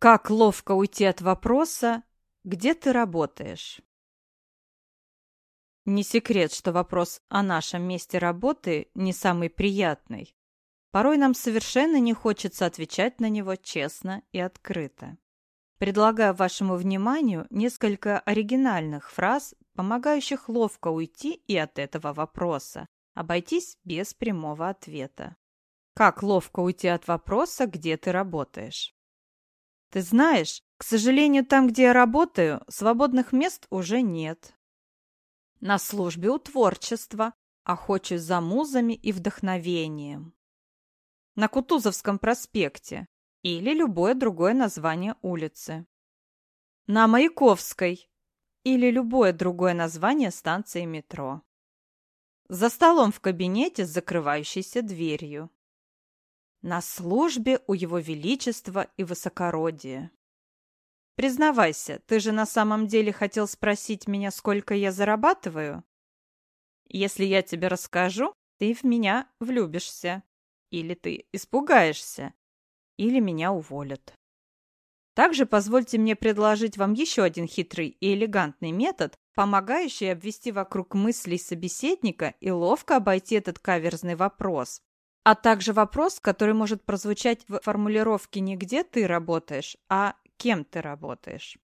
Как ловко уйти от вопроса «Где ты работаешь?». Не секрет, что вопрос о нашем месте работы не самый приятный. Порой нам совершенно не хочется отвечать на него честно и открыто. Предлагаю вашему вниманию несколько оригинальных фраз, помогающих ловко уйти и от этого вопроса, обойтись без прямого ответа. Как ловко уйти от вопроса, где ты работаешь? Ты знаешь, к сожалению, там, где я работаю, свободных мест уже нет. На службе у творчества, охочусь за музами и вдохновением. На Кутузовском проспекте или любое другое название улицы. На Маяковской или любое другое название станции метро. За столом в кабинете с закрывающейся дверью на службе у его величества и высокородия. Признавайся, ты же на самом деле хотел спросить меня, сколько я зарабатываю? Если я тебе расскажу, ты в меня влюбишься. Или ты испугаешься, или меня уволят. Также позвольте мне предложить вам еще один хитрый и элегантный метод, помогающий обвести вокруг мыслей собеседника и ловко обойти этот каверзный вопрос, а также вопрос, который может прозвучать в формулировке не «где ты работаешь», а «кем ты работаешь».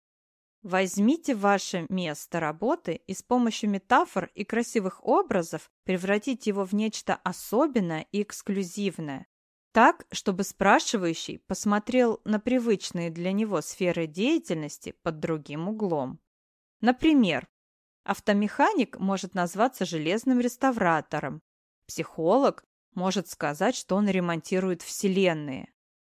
Возьмите ваше место работы и с помощью метафор и красивых образов превратите его в нечто особенное и эксклюзивное. Так, чтобы спрашивающий посмотрел на привычные для него сферы деятельности под другим углом. Например, автомеханик может назваться железным реставратором, психолог может сказать, что он ремонтирует вселенные,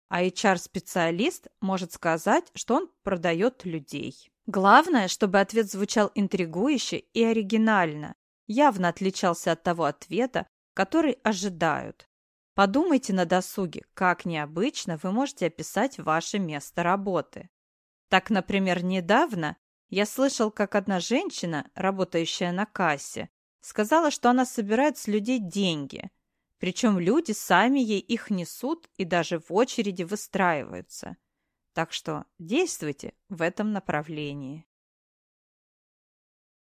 а HR-специалист может сказать, что он продает людей. Главное, чтобы ответ звучал интригующе и оригинально, явно отличался от того ответа, который ожидают. Подумайте на досуге, как необычно вы можете описать ваше место работы. Так, например, недавно я слышал, как одна женщина, работающая на кассе, сказала, что она собирает с людей деньги, причем люди сами ей их несут и даже в очереди выстраиваются. Так что действуйте в этом направлении.